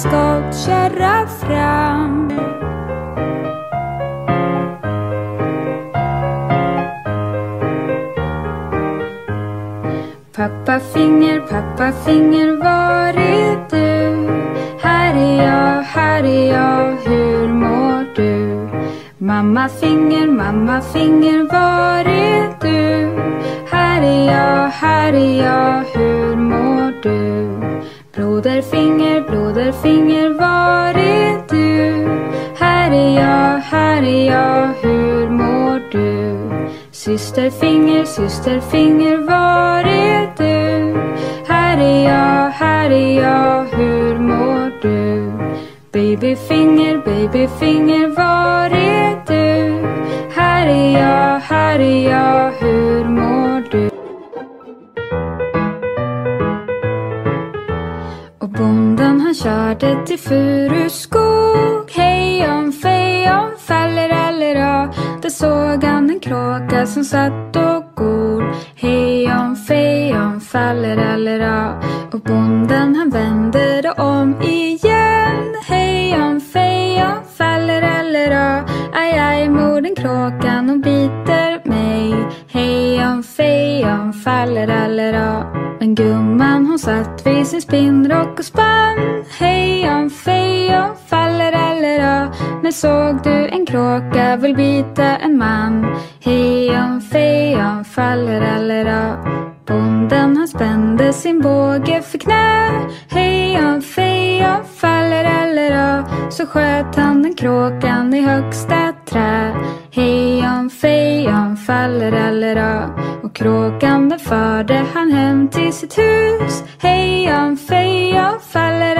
stolt skottkärra fram. Pappa finger, pappa finger, var är du? Här är jag, här är jag, hur mår du? Mamma finger, mamma finger, var är du? Här är jag, här är jag, Broderfinger, var är du? Här är jag, här är jag, hur mår du? Systerfinger, systerfinger, var är du? Här är jag, här är jag, hur mår du? Babyfinger, babyfinger, var är du? Här är jag, här är jag, hur mår du? Körde till Furuskog. Hej om fej om faller eller a Där såg han en kråka som satt och gol. Hej om fej om faller eller a Och bonden han vände om igen. Hej om fej om faller eller a Aj, aj, morden kråkan hon biter mig. Hej om fej om faller eller a men gumman hon satt vid sin spinnrock och spann. Hej om fej om faller eller ja. När såg du en kråka vill bita en man? Hej om fej om faller eller ja. Bonden han spände sin båge för knä. Hej om fej om faller eller ja. Så sköt han den kråkan i högsta trä. Hej om fej om faller eller ja. Och kråkan den förde han hem till sitt hus. Hej om fej om faller.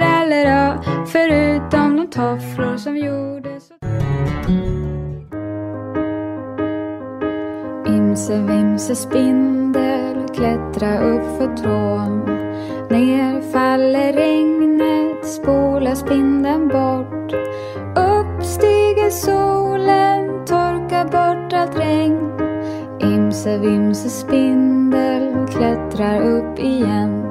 faller eller. Förutom de tofflor som gjordes Imse vimse spindel klättra upp för trån. Ner faller regnet, spolar spindeln bort. Upp stiger solen, torkar bort allt regn. Imse vimse spindel klättrar upp igen.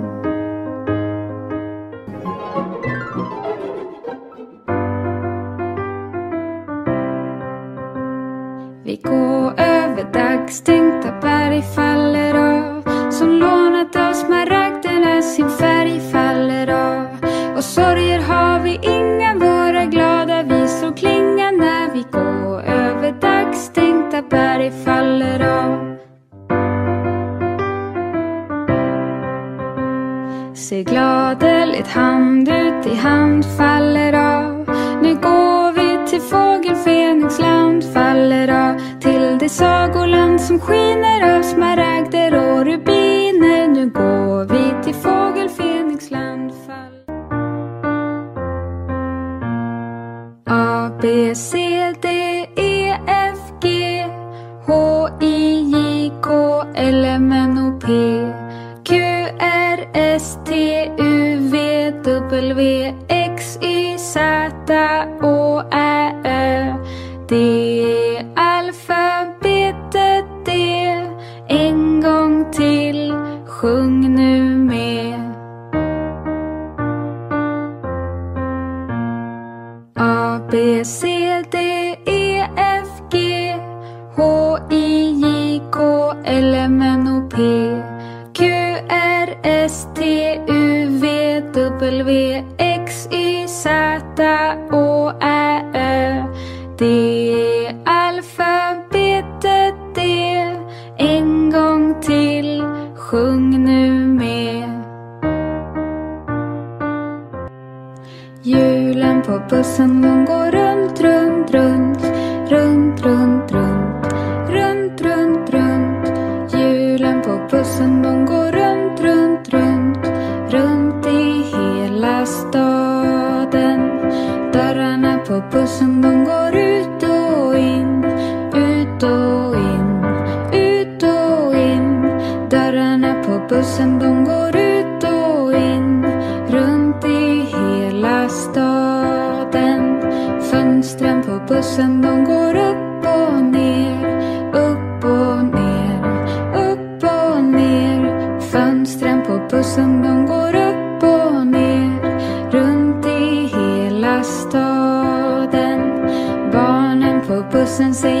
Hand ut i hand faller av. Nu går vi till fågel Fenixland faller av. Till det sagoland som skiner av smaragder och rubiner. Nu går vi till fågel Fenixland A, B, C, D, E, F, G H, I, J, K, L, M, N, O, P Q, R, S, T, U, W, X, Y, Z, Hjulen på Barnen på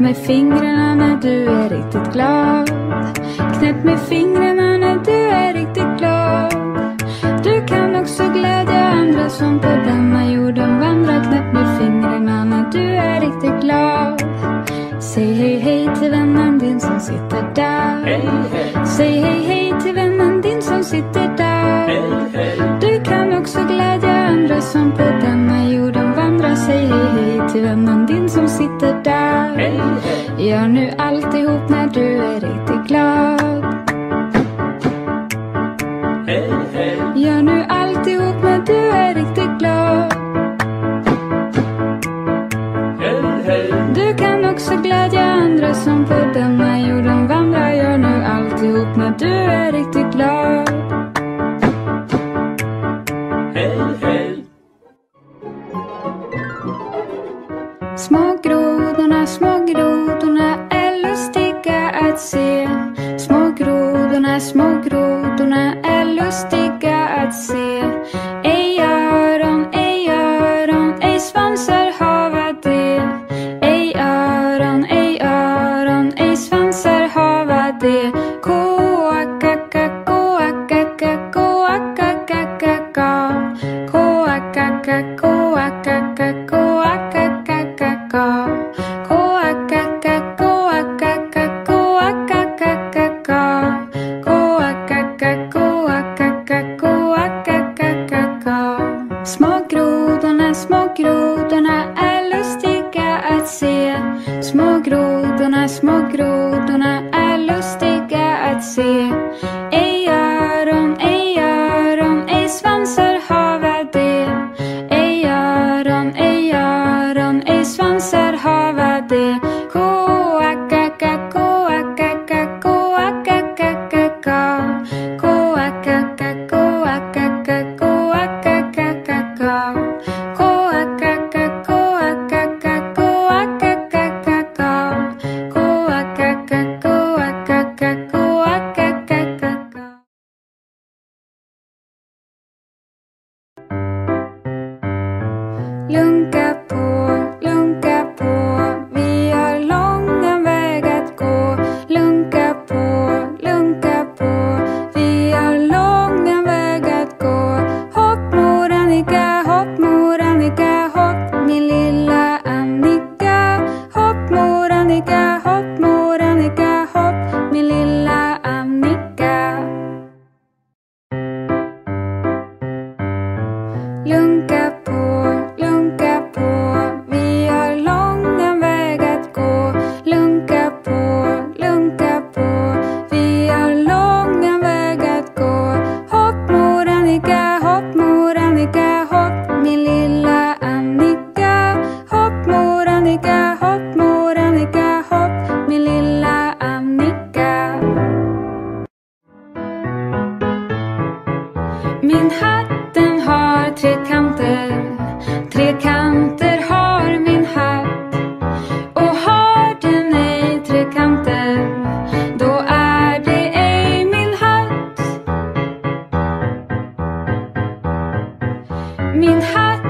Med fingrarna när du är riktigt glad. Knäpp med fingrarna när du är riktigt glad. Du kan också glädja andra som på denna jorden vandrar. Knäpp med fingrarna när du är riktigt glad. Säg hej hej till vännen din som sitter där. Hej, hej, Säg hej hej till vännen din som sitter där. hej. Du kan också glädja andra som på denna jorden. Säg hej hej till vännen din som sitter där. Hej, hej. Gör nu alltihop när du är riktigt glad. a cara. hot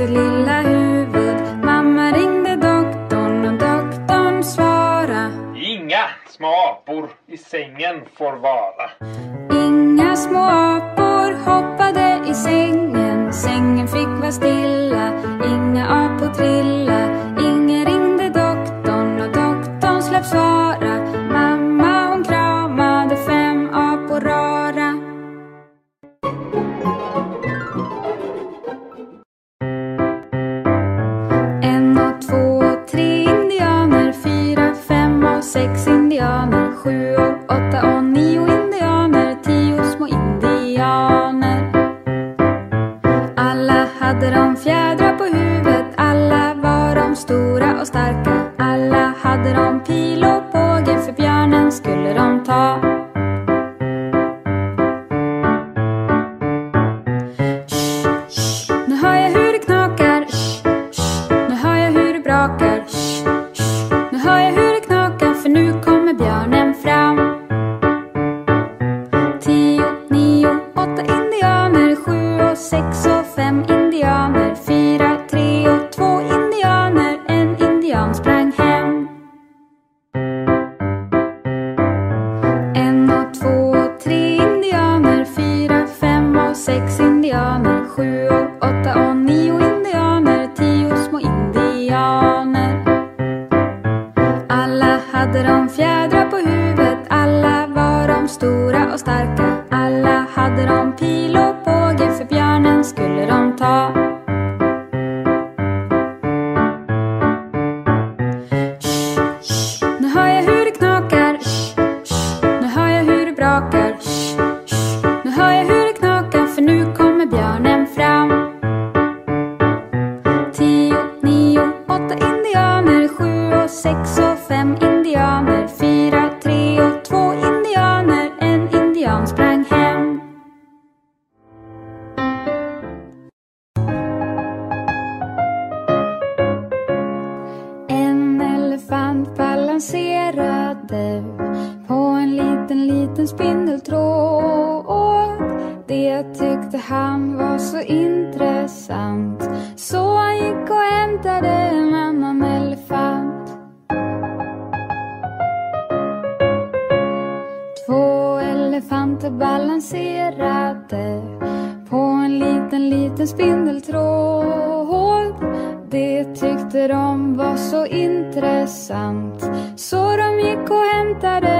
Sitt lilla huvud. Mamma ringde doktorn och doktorn svara. Inga små apor i sängen får vara. Inga små apor hoppade i sängen. Sängen fick vara stilla. Väntade en annan elefant. Två elefanter balanserade på en liten, liten spindeltråd. Det tyckte de var så intressant så de gick och hämtade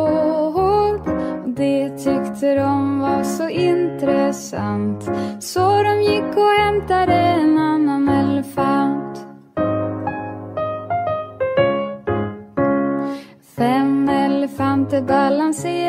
Tyckte de var så intressant så de gick och hämtade en annan elefant. Fem elefanter balanserade